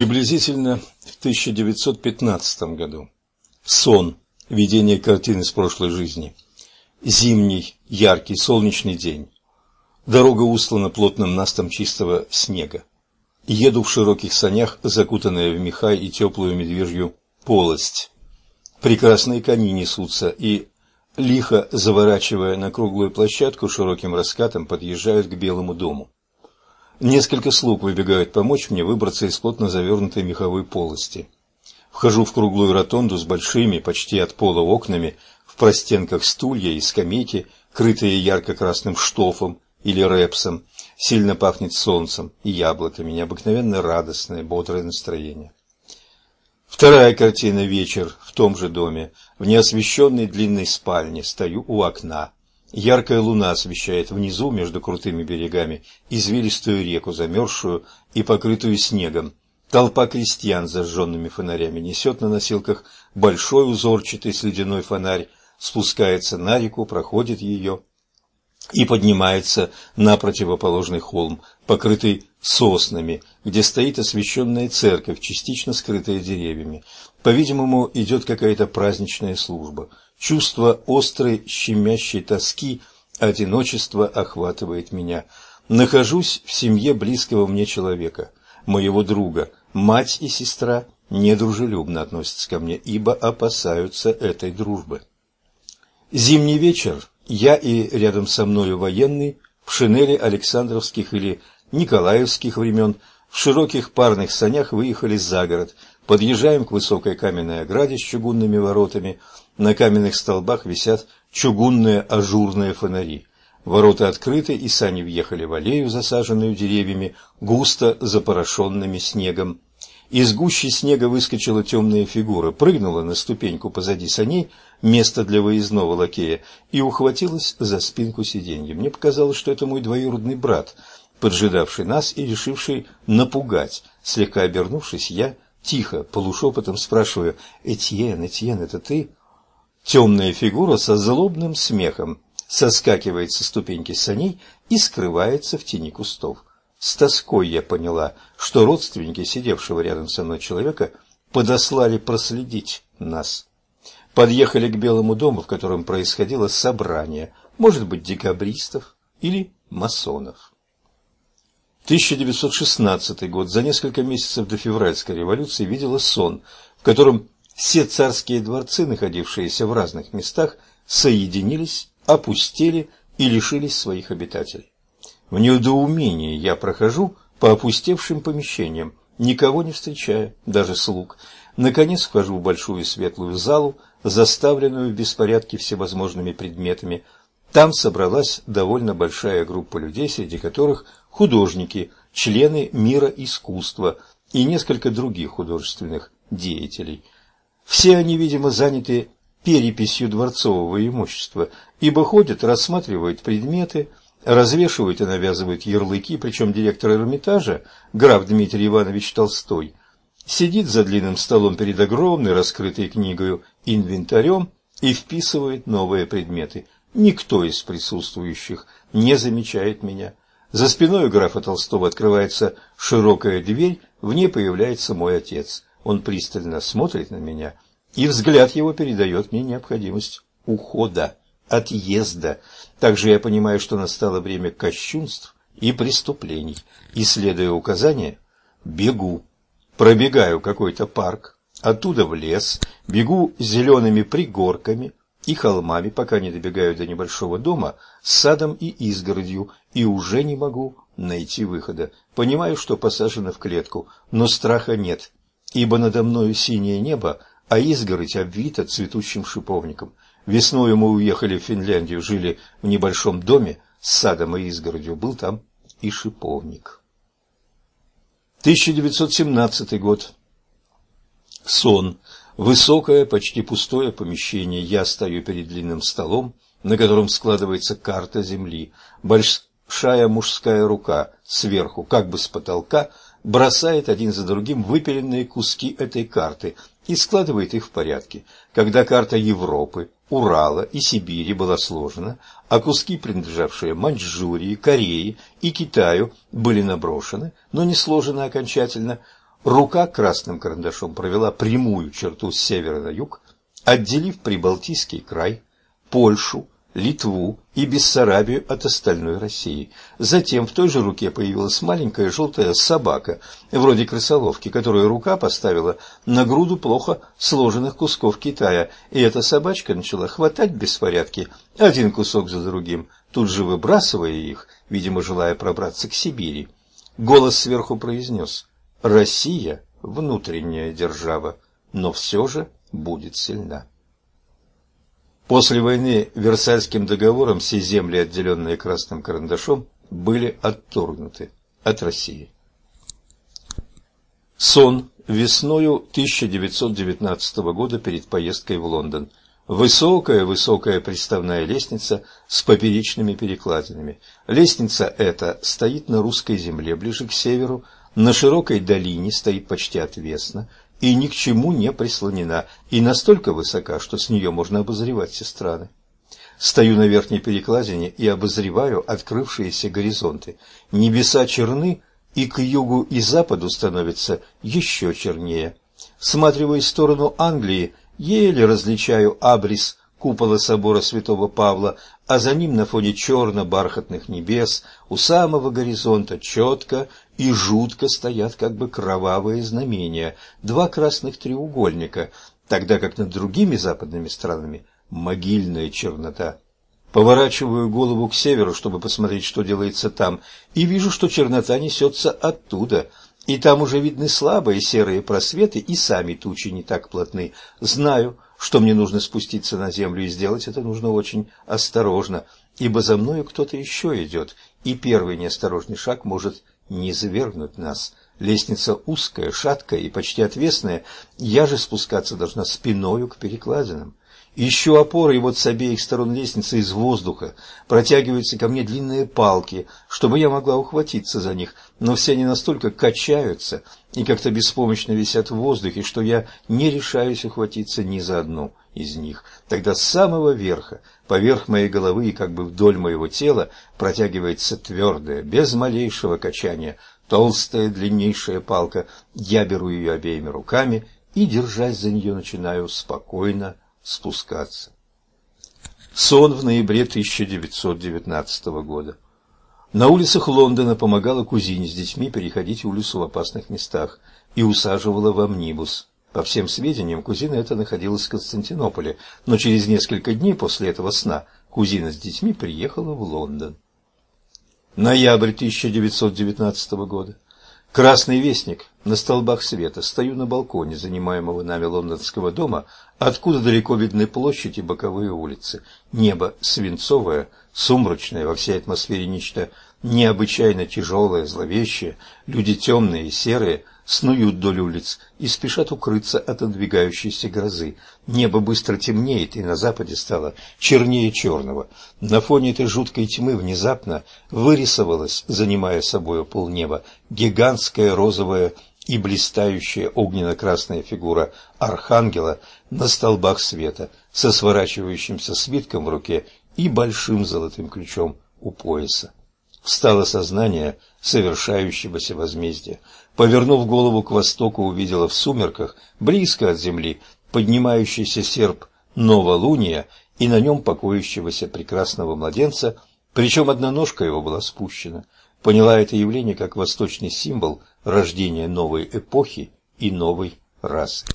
Приблизительно в 1915 году. Сон. Видение картины с прошлой жизни. Зимний, яркий, солнечный день. Дорога устлана плотным настом чистого снега. Еду в широких санях, закутанная в меха и теплую медвежью полость. Прекрасные кони несутся и, лихо заворачивая на круглую площадку широким раскатом, подъезжают к Белому дому. Несколько слуг выбегают помочь мне выбраться из плотно завернутой меховой полости. Вхожу в круглую ротонду с большими, почти от пола окнами, в простенках стулья и скамейки, крытые ярко-красным штофом или репсом. Сильно пахнет солнцем и яблоками, необыкновенно радостное, бодрое настроение. Вторая картина «Вечер» в том же доме, в неосвещенной длинной спальне, стою у окна. Яркая луна освещает внизу, между крутыми берегами, извилистую реку, замерзшую и покрытую снегом. Толпа крестьян с зажженными фонарями несет на носилках большой узорчатый следяной фонарь, спускается на реку, проходит ее и поднимается на противоположный холм, покрытый соснами, где стоит освещенная церковь, частично скрытая деревьями. По-видимому, идет какая-то праздничная служба. Чувство острой, щемящей тоски, одиночества охватывает меня. Нахожусь в семье близкого мне человека, моего друга. Мать и сестра недружелюбно относятся ко мне, ибо опасаются этой дружбы. Зимний вечер, я и рядом со мною военный, в шинели Александровских или Николаевских времен, в широких парных санях выехали за город, подъезжаем к высокой каменной ограде с чугунными воротами – на каменных столбах висят чугунные ажурные фонари. Ворота открыты, и сани въехали в аллею, засаженную деревьями, густо запорошенными снегом. Из гущи снега выскочила темная фигура, прыгнула на ступеньку позади саней, место для выездного лакея, и ухватилась за спинку сиденья. Мне показалось, что это мой двоюродный брат, поджидавший нас и решивший напугать. Слегка обернувшись, я тихо, полушепотом спрашиваю, «Этьен, Этьен, это ты?» Темная фигура со злобным смехом соскакивает со ступеньки саней и скрывается в тени кустов. С тоской я поняла, что родственники сидевшего рядом со мной человека подослали проследить нас. Подъехали к Белому дому, в котором происходило собрание, может быть, декабристов или масонов. 1916 год. За несколько месяцев до февральской революции видела сон, в котором все царские дворцы, находившиеся в разных местах, соединились, опустели и лишились своих обитателей. В недоумении я прохожу по опустевшим помещениям, никого не встречая, даже слуг. Наконец вхожу в большую светлую залу, заставленную в беспорядке всевозможными предметами. Там собралась довольно большая группа людей, среди которых художники, члены мира искусства и несколько других художественных деятелей – все они, видимо, заняты переписью дворцового имущества, ибо ходят, рассматривают предметы, развешивают и навязывают ярлыки, причем директор Эрмитажа, граф Дмитрий Иванович Толстой, сидит за длинным столом перед огромной раскрытой книгою инвентарем и вписывает новые предметы. Никто из присутствующих не замечает меня. За спиной у графа Толстого открывается широкая дверь, в ней появляется мой отец – он пристально смотрит на меня, и взгляд его передает мне необходимость ухода, отъезда. Также я понимаю, что настало время кощунств и преступлений, и, следуя указания, бегу. Пробегаю какой-то парк, оттуда в лес, бегу зелеными пригорками и холмами, пока не добегаю до небольшого дома с садом и изгородью, и уже не могу найти выхода. Понимаю, что посажено в клетку, но страха нет, ибо надо мною синее небо, а изгородь обвита цветущим шиповником. Весною мы уехали в Финляндию, жили в небольшом доме с садом и изгородью, был там и шиповник. 1917 год. Сон. Высокое, почти пустое помещение. Я стою перед длинным столом, на котором складывается карта земли. Большая мужская рука сверху, как бы с потолка, бросает один за другим выпиленные куски этой карты и складывает их в порядке. Когда карта Европы, Урала и Сибири была сложена, а куски, принадлежавшие Маньчжурии, Корее и Китаю, были наброшены, но не сложены окончательно, Рука красным карандашом провела прямую черту с севера на юг, отделив Прибалтийский край, Польшу, Литву и Бессарабию от остальной России. Затем в той же руке появилась маленькая желтая собака, вроде крысоловки, которую рука поставила на груду плохо сложенных кусков Китая, и эта собачка начала хватать в беспорядке один кусок за другим, тут же выбрасывая их, видимо, желая пробраться к Сибири. Голос сверху произнес «Россия – внутренняя держава, но все же будет сильна». После войны Версальским договором все земли, отделенные красным карандашом, были отторгнуты от России. Сон весною 1919 года перед поездкой в Лондон. Высокая-высокая приставная лестница с поперечными перекладинами. Лестница эта стоит на русской земле, ближе к северу, на широкой долине стоит почти отвесно, и ни к чему не прислонена, и настолько высока, что с нее можно обозревать все страны. Стою на верхней перекладине и обозреваю открывшиеся горизонты. Небеса черны, и к югу и западу становятся еще чернее. Всматриваясь в сторону Англии, еле различаю абрис купола собора святого Павла, а за ним на фоне черно-бархатных небес у самого горизонта четко и жутко стоят как бы кровавые знамения, два красных треугольника, тогда как над другими западными странами могильная чернота. Поворачиваю голову к северу, чтобы посмотреть, что делается там, и вижу, что чернота несется оттуда, и там уже видны слабые серые просветы, и сами тучи не так плотны. Знаю, что мне нужно спуститься на землю, и сделать это нужно очень осторожно, ибо за мною кто-то еще идет, и первый неосторожный шаг может не завергнуть нас. Лестница узкая, шаткая и почти отвесная, я же спускаться должна спиною к перекладинам. Ищу опоры, и вот с обеих сторон лестницы из воздуха протягиваются ко мне длинные палки, чтобы я могла ухватиться за них, но все они настолько качаются и как-то беспомощно висят в воздухе, что я не решаюсь ухватиться ни за одну из них. Тогда с самого верха, поверх моей головы и как бы вдоль моего тела, протягивается твердая, без малейшего качания, толстая длиннейшая палка. Я беру ее обеими руками и, держась за нее, начинаю спокойно спускаться. Сон в ноябре 1919 года. На улицах Лондона помогала кузине с детьми переходить улицу в опасных местах и усаживала в амнибус. По всем сведениям, кузина эта находилась в Константинополе, но через несколько дней после этого сна кузина с детьми приехала в Лондон. Ноябрь 1919 года. Красный вестник на столбах света. Стою на балконе, занимаемого нами лондонского дома, откуда далеко видны площади и боковые улицы. Небо свинцовое, сумрачное, во всей атмосфере нечто необычайно тяжелое, зловещее. Люди темные и серые, снуют вдоль улиц и спешат укрыться от надвигающейся грозы. Небо быстро темнеет, и на западе стало чернее черного. На фоне этой жуткой тьмы внезапно вырисовалась, занимая собою полнеба, гигантская розовая и блистающая огненно-красная фигура архангела на столбах света со сворачивающимся свитком в руке и большим золотым ключом у пояса. Встало сознание совершающегося возмездия. Повернув голову к востоку, увидела в сумерках, близко от земли, поднимающийся серп новолуния и на нем покоящегося прекрасного младенца, причем одна ножка его была спущена. Поняла это явление как восточный символ рождения новой эпохи и новой расы.